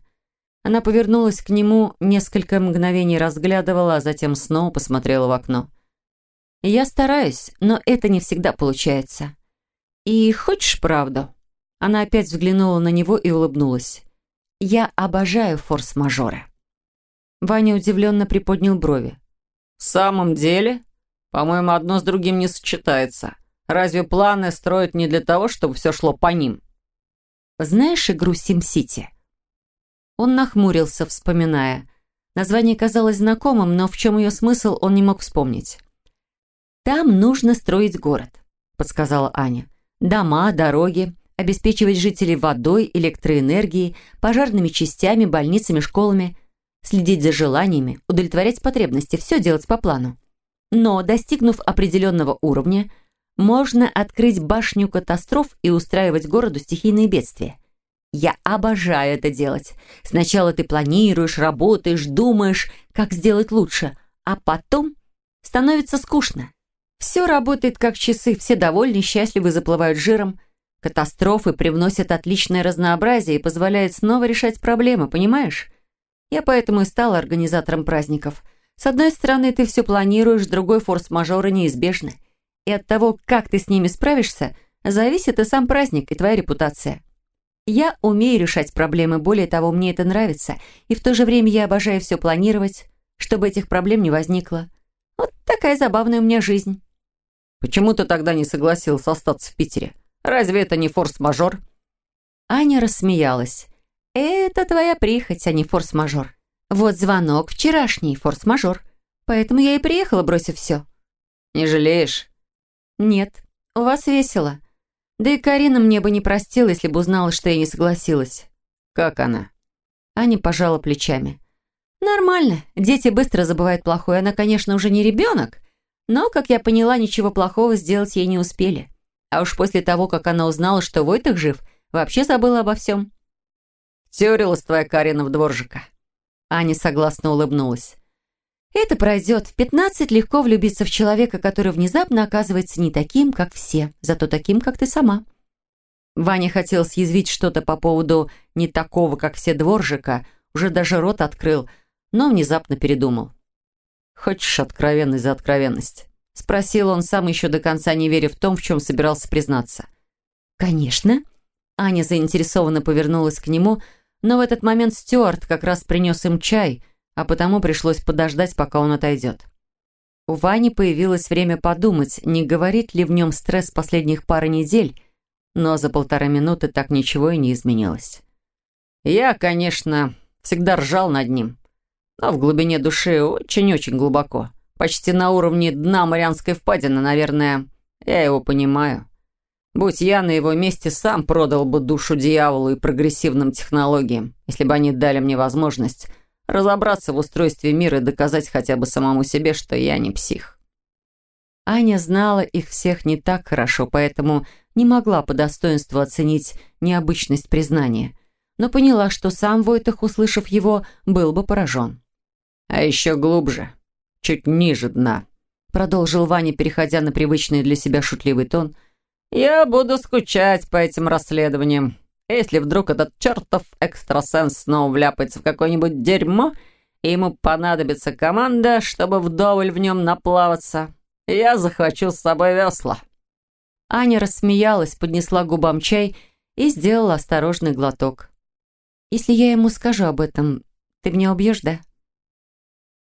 Она повернулась к нему, несколько мгновений разглядывала, а затем снова посмотрела в окно. «Я стараюсь, но это не всегда получается. И хочешь правду?» Она опять взглянула на него и улыбнулась. «Я обожаю форс-мажоры». Ваня удивленно приподнял брови. «В самом деле? По-моему, одно с другим не сочетается. Разве планы строят не для того, чтобы все шло по ним?» «Знаешь игру Сим-Сити?» Он нахмурился, вспоминая. Название казалось знакомым, но в чем ее смысл, он не мог вспомнить. «Там нужно строить город», — подсказала Аня. «Дома, дороги, обеспечивать жителей водой, электроэнергией, пожарными частями, больницами, школами, следить за желаниями, удовлетворять потребности, все делать по плану. Но, достигнув определенного уровня, можно открыть башню катастроф и устраивать городу стихийные бедствия. Я обожаю это делать. Сначала ты планируешь, работаешь, думаешь, как сделать лучше, а потом становится скучно. Все работает как часы, все довольны, счастливы, заплывают жиром – Катастрофы привносят отличное разнообразие и позволяют снова решать проблемы, понимаешь? Я поэтому и стала организатором праздников. С одной стороны, ты все планируешь, другой форс-мажоры неизбежны. И от того, как ты с ними справишься, зависит и сам праздник, и твоя репутация. Я умею решать проблемы, более того, мне это нравится, и в то же время я обожаю все планировать, чтобы этих проблем не возникло. Вот такая забавная у меня жизнь. Почему ты тогда не согласился остаться в Питере? Разве это не форс-мажор? Аня рассмеялась. Это твоя прихоть, а не форс-мажор. Вот звонок вчерашний, форс-мажор. Поэтому я и приехала, бросив все. Не жалеешь? Нет. У вас весело. Да и Карина мне бы не простила, если бы узнала, что я не согласилась. Как она? Аня пожала плечами. Нормально. Дети быстро забывают плохое. Она, конечно, уже не ребенок, но, как я поняла, ничего плохого сделать ей не успели. А уж после того, как она узнала, что Войтах жив, вообще забыла обо всем. Теорилась твоя Карина в дворжика. Аня согласно улыбнулась. «Это пройдет. В пятнадцать легко влюбиться в человека, который внезапно оказывается не таким, как все, зато таким, как ты сама». Ваня хотел съязвить что-то по поводу «не такого, как все дворжика», уже даже рот открыл, но внезапно передумал. «Хочешь откровенность за откровенность?» Спросил он сам еще до конца, не веря в том, в чем собирался признаться. «Конечно». Аня заинтересованно повернулась к нему, но в этот момент Стюарт как раз принес им чай, а потому пришлось подождать, пока он отойдет. У Вани появилось время подумать, не говорит ли в нем стресс последних пары недель, но за полтора минуты так ничего и не изменилось. «Я, конечно, всегда ржал над ним, но в глубине души очень-очень глубоко, почти на уровне дна Марианской впадины, наверное, я его понимаю». Будь я на его месте, сам продал бы душу дьяволу и прогрессивным технологиям, если бы они дали мне возможность разобраться в устройстве мира и доказать хотя бы самому себе, что я не псих. Аня знала их всех не так хорошо, поэтому не могла по достоинству оценить необычность признания, но поняла, что сам Войтах, услышав его, был бы поражен. «А еще глубже, чуть ниже дна», продолжил Ваня, переходя на привычный для себя шутливый тон – я буду скучать по этим расследованиям. Если вдруг этот чертов экстрасенс снова вляпается в какое-нибудь дерьмо, и ему понадобится команда, чтобы вдоволь в нем наплаваться, я захвачу с собой весла». Аня рассмеялась, поднесла губам чай и сделала осторожный глоток. «Если я ему скажу об этом, ты меня убьешь, да?»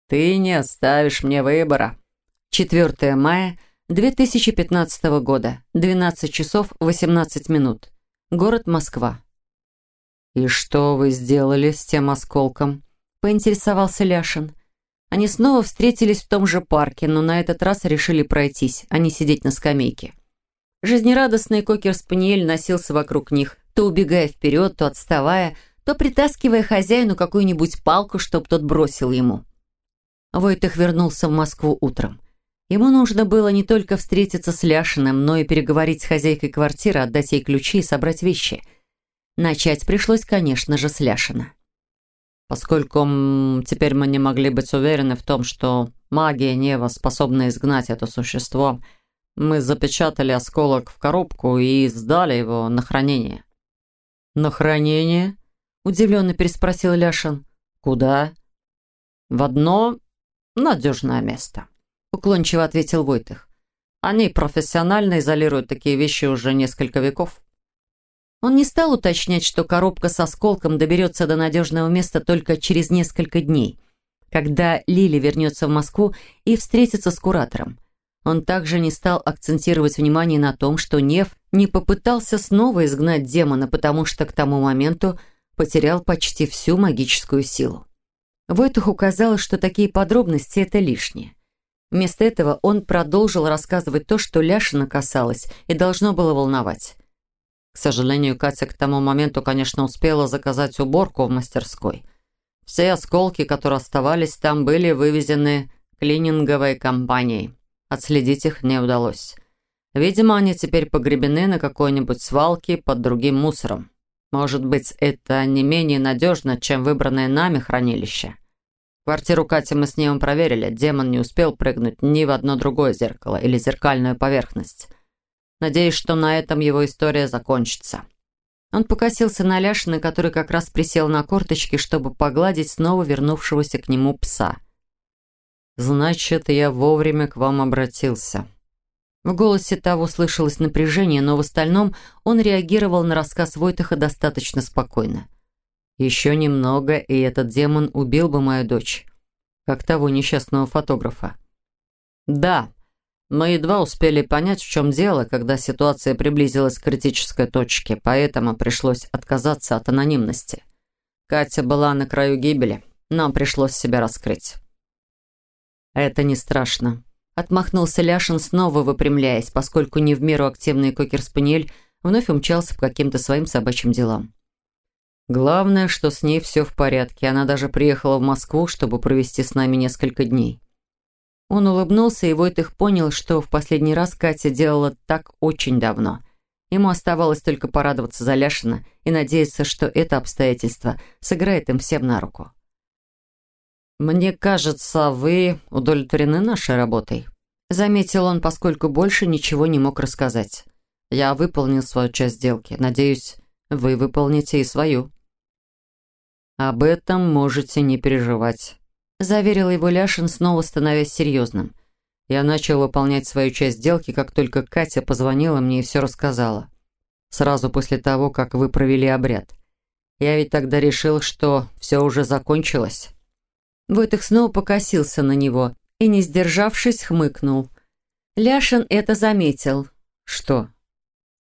«Ты не оставишь мне выбора». 4 мая 2015 года, 12 часов 18 минут. Город Москва. «И что вы сделали с тем осколком?» – поинтересовался Ляшин. Они снова встретились в том же парке, но на этот раз решили пройтись, а не сидеть на скамейке. Жизнерадостный кокер-спаниель носился вокруг них, то убегая вперед, то отставая, то притаскивая хозяину какую-нибудь палку, чтоб тот бросил ему. Войтых вернулся в Москву утром. Ему нужно было не только встретиться с Ляшиным, но и переговорить с хозяйкой квартиры, отдать ей ключи и собрать вещи. Начать пришлось, конечно же, с Ляшина. Поскольку теперь мы не могли быть уверены в том, что магия Нева способна изгнать это существо, мы запечатали осколок в коробку и сдали его на хранение. «На хранение?» – удивленно переспросил Ляшин. «Куда?» «В одно надежное место» уклончиво ответил Войтых. Они профессионально изолируют такие вещи уже несколько веков. Он не стал уточнять, что коробка с осколком доберется до надежного места только через несколько дней, когда Лили вернется в Москву и встретится с куратором. Он также не стал акцентировать внимание на том, что Нев не попытался снова изгнать демона, потому что к тому моменту потерял почти всю магическую силу. Войтуху казалось, что такие подробности – это лишнее. Вместо этого он продолжил рассказывать то, что Ляшина касалось и должно было волновать. К сожалению, Катя к тому моменту, конечно, успела заказать уборку в мастерской. Все осколки, которые оставались там, были вывезены клининговой компанией. Отследить их не удалось. Видимо, они теперь погребены на какой-нибудь свалке под другим мусором. Может быть, это не менее надежно, чем выбранное нами хранилище. Квартиру Кати мы с ним проверили. Демон не успел прыгнуть ни в одно другое зеркало или зеркальную поверхность. Надеюсь, что на этом его история закончится. Он покосился на Ляшина, который как раз присел на корточки, чтобы погладить снова вернувшегося к нему пса. «Значит, я вовремя к вам обратился». В голосе того слышалось напряжение, но в остальном он реагировал на рассказ Войтаха достаточно спокойно. «Еще немного, и этот демон убил бы мою дочь, как того несчастного фотографа». «Да, мы едва успели понять, в чем дело, когда ситуация приблизилась к критической точке, поэтому пришлось отказаться от анонимности. Катя была на краю гибели, нам пришлось себя раскрыть». «Это не страшно», Отмахнулся Ляшин, снова выпрямляясь, поскольку не в меру активный кокер-спаниель вновь умчался по каким-то своим собачьим делам. Главное, что с ней все в порядке. Она даже приехала в Москву, чтобы провести с нами несколько дней. Он улыбнулся, и Войтых понял, что в последний раз Катя делала так очень давно. Ему оставалось только порадоваться за Ляшина и надеяться, что это обстоятельство сыграет им всем на руку. «Мне кажется, вы удовлетворены нашей работой», — заметил он, поскольку больше ничего не мог рассказать. «Я выполнил свою часть сделки. Надеюсь, вы выполните и свою». «Об этом можете не переживать», — заверил его Ляшин, снова становясь серьезным. «Я начал выполнять свою часть сделки, как только Катя позвонила мне и все рассказала. Сразу после того, как вы провели обряд. Я ведь тогда решил, что все уже закончилось». Войтых снова покосился на него и, не сдержавшись, хмыкнул. Ляшин это заметил. «Что?»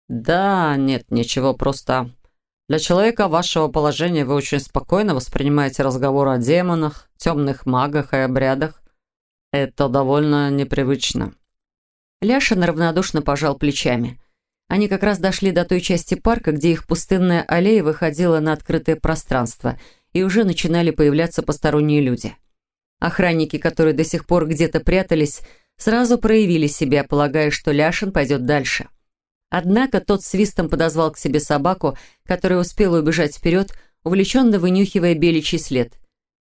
«Да, нет, ничего, просто...» «Для человека вашего положения вы очень спокойно воспринимаете разговор о демонах, темных магах и обрядах. Это довольно непривычно». Ляшин равнодушно пожал плечами. Они как раз дошли до той части парка, где их пустынная аллея выходила на открытое пространство – и уже начинали появляться посторонние люди. Охранники, которые до сих пор где-то прятались, сразу проявили себя, полагая, что Ляшин пойдет дальше. Однако тот свистом подозвал к себе собаку, которая успела убежать вперед, увлеченно вынюхивая беличий след,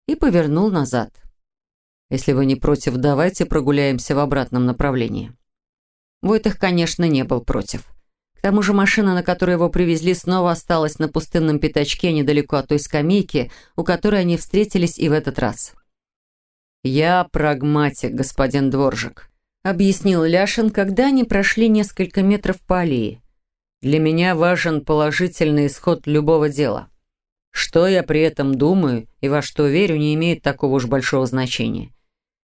и повернул назад. «Если вы не против, давайте прогуляемся в обратном направлении». Войтых, конечно, не был против. К тому же машина, на которой его привезли, снова осталась на пустынном пятачке недалеко от той скамейки, у которой они встретились и в этот раз. «Я прагматик, господин Дворжик», — объяснил Ляшин, когда они прошли несколько метров по аллее. «Для меня важен положительный исход любого дела. Что я при этом думаю и во что верю, не имеет такого уж большого значения.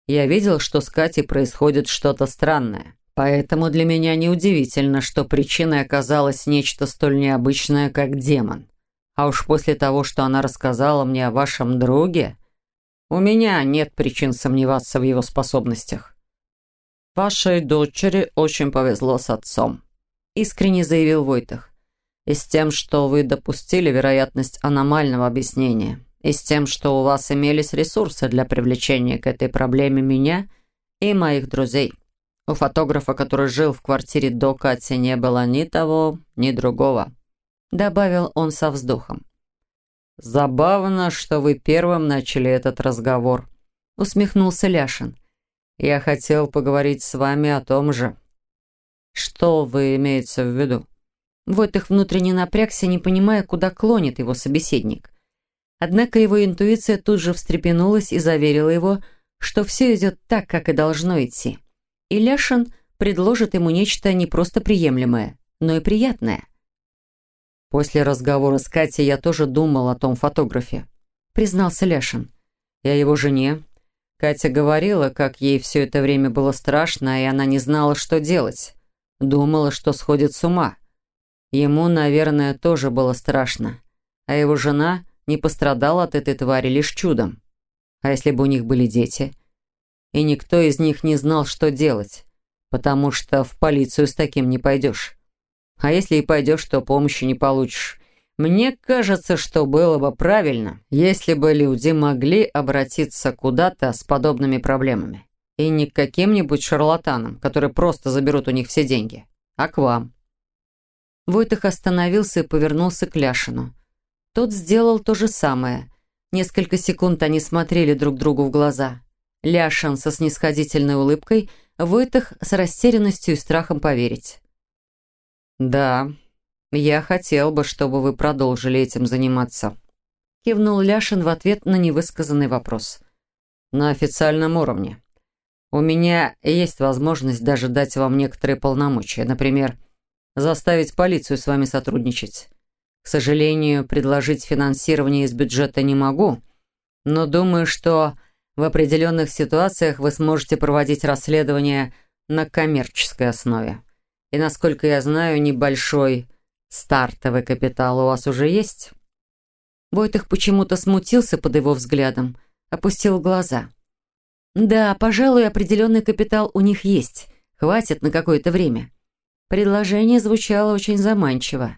Я видел, что с Катей происходит что-то странное. Поэтому для меня неудивительно, что причиной оказалось нечто столь необычное, как демон. А уж после того, что она рассказала мне о вашем друге, у меня нет причин сомневаться в его способностях. Вашей дочери очень повезло с отцом, искренне заявил Войтах. И с тем, что вы допустили вероятность аномального объяснения, и с тем, что у вас имелись ресурсы для привлечения к этой проблеме меня и моих друзей. У фотографа, который жил в квартире до Кати, не было ни того, ни другого. Добавил он со вздохом. «Забавно, что вы первым начали этот разговор», — усмехнулся Ляшин. «Я хотел поговорить с вами о том же». «Что вы имеете в виду?» Войтых внутренне напрягся, не понимая, куда клонит его собеседник. Однако его интуиция тут же встрепенулась и заверила его, что все идет так, как и должно идти и Ляшин предложит ему нечто не просто приемлемое, но и приятное. «После разговора с Катей я тоже думал о том фотографе», признался Ляшин. «Я его жене. Катя говорила, как ей все это время было страшно, и она не знала, что делать. Думала, что сходит с ума. Ему, наверное, тоже было страшно. А его жена не пострадала от этой твари лишь чудом. А если бы у них были дети?» И никто из них не знал, что делать, потому что в полицию с таким не пойдешь. А если и пойдешь, то помощи не получишь. Мне кажется, что было бы правильно, если бы люди могли обратиться куда-то с подобными проблемами. И не к каким-нибудь шарлатанам, которые просто заберут у них все деньги, а к вам. Войтых остановился и повернулся к Ляшину. Тот сделал то же самое. Несколько секунд они смотрели друг другу в глаза. Ляшин со снисходительной улыбкой, Войтых с растерянностью и страхом поверить. «Да, я хотел бы, чтобы вы продолжили этим заниматься», кивнул Ляшин в ответ на невысказанный вопрос. «На официальном уровне. У меня есть возможность даже дать вам некоторые полномочия. Например, заставить полицию с вами сотрудничать. К сожалению, предложить финансирование из бюджета не могу, но думаю, что в определенных ситуациях вы сможете проводить расследование на коммерческой основе. И, насколько я знаю, небольшой стартовый капитал у вас уже есть. Войтых почему-то смутился под его взглядом, опустил глаза. Да, пожалуй, определенный капитал у них есть. Хватит на какое-то время. Предложение звучало очень заманчиво.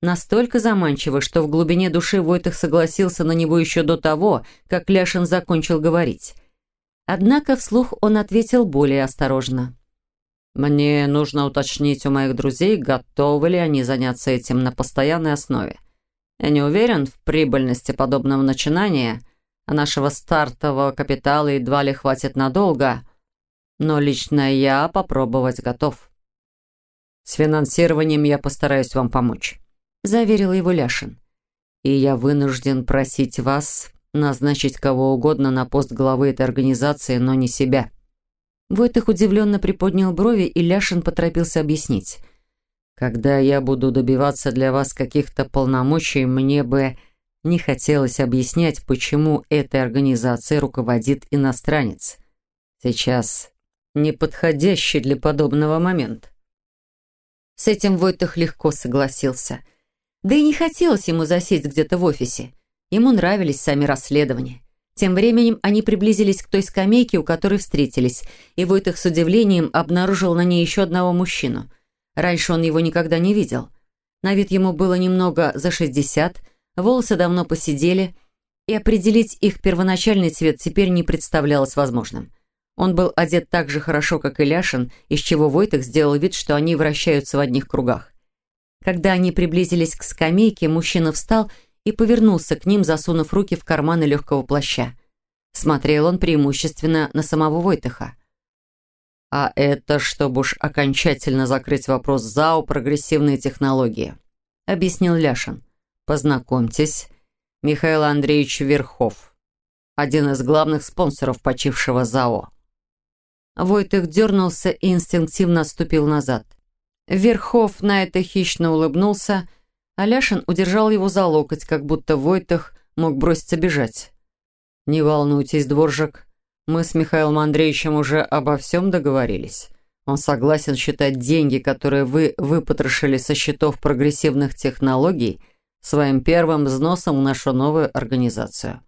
Настолько заманчиво, что в глубине души Войтых согласился на него еще до того, как Ляшин закончил говорить. Однако вслух он ответил более осторожно. «Мне нужно уточнить у моих друзей, готовы ли они заняться этим на постоянной основе. Я не уверен в прибыльности подобного начинания, а нашего стартового капитала едва ли хватит надолго, но лично я попробовать готов. С финансированием я постараюсь вам помочь», — заверил его Ляшин. «И я вынужден просить вас назначить кого угодно на пост главы этой организации, но не себя». Войтых удивленно приподнял брови, и Ляшин поторопился объяснить. «Когда я буду добиваться для вас каких-то полномочий, мне бы не хотелось объяснять, почему этой организацией руководит иностранец. Сейчас неподходящий для подобного момент. С этим Войтах легко согласился. Да и не хотелось ему засесть где-то в офисе. Ему нравились сами расследования. Тем временем они приблизились к той скамейке, у которой встретились, и Войтах с удивлением обнаружил на ней еще одного мужчину. Раньше он его никогда не видел. На вид ему было немного за шестьдесят, Волосы давно посидели, и определить их первоначальный цвет теперь не представлялось возможным. Он был одет так же хорошо, как и Ляшин, из чего Войтых сделал вид, что они вращаются в одних кругах. Когда они приблизились к скамейке, мужчина встал и повернулся к ним, засунув руки в карманы легкого плаща. Смотрел он преимущественно на самого Войтыха. «А это, чтобы уж окончательно закрыть вопрос ЗАО «Прогрессивные технологии», — объяснил Ляшин. Познакомьтесь, Михаил Андреевич Верхов, один из главных спонсоров почившего ЗАО. Войтых дернулся и инстинктивно отступил назад. Верхов на это хищно улыбнулся, а Ляшин удержал его за локоть, как будто Войтых мог броситься бежать. «Не волнуйтесь, дворжик, мы с Михаилом Андреевичем уже обо всем договорились. Он согласен считать деньги, которые вы выпотрошили со счетов прогрессивных технологий – своим первым взносом в нашу новую организацию.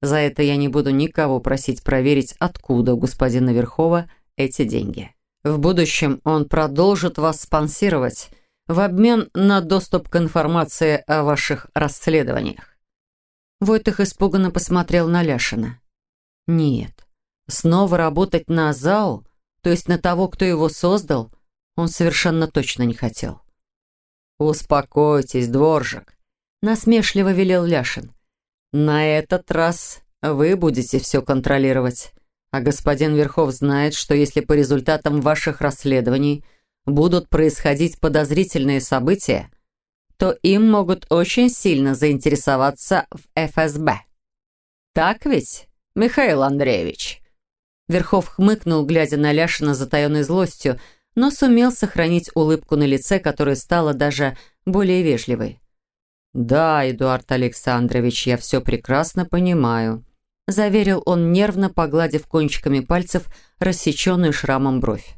За это я не буду никого просить проверить, откуда у господина Верхова эти деньги. В будущем он продолжит вас спонсировать в обмен на доступ к информации о ваших расследованиях. Войтых испуганно посмотрел на Ляшина. Нет, снова работать на ЗАО, то есть на того, кто его создал, он совершенно точно не хотел. «Успокойтесь, дворжик насмешливо велел Ляшин. «На этот раз вы будете все контролировать, а господин Верхов знает, что если по результатам ваших расследований будут происходить подозрительные события, то им могут очень сильно заинтересоваться в ФСБ. Так ведь, Михаил Андреевич?» Верхов хмыкнул, глядя на Ляшина затаенной злостью, но сумел сохранить улыбку на лице, которая стала даже более вежливой. «Да, Эдуард Александрович, я все прекрасно понимаю», заверил он, нервно погладив кончиками пальцев рассеченную шрамом бровь.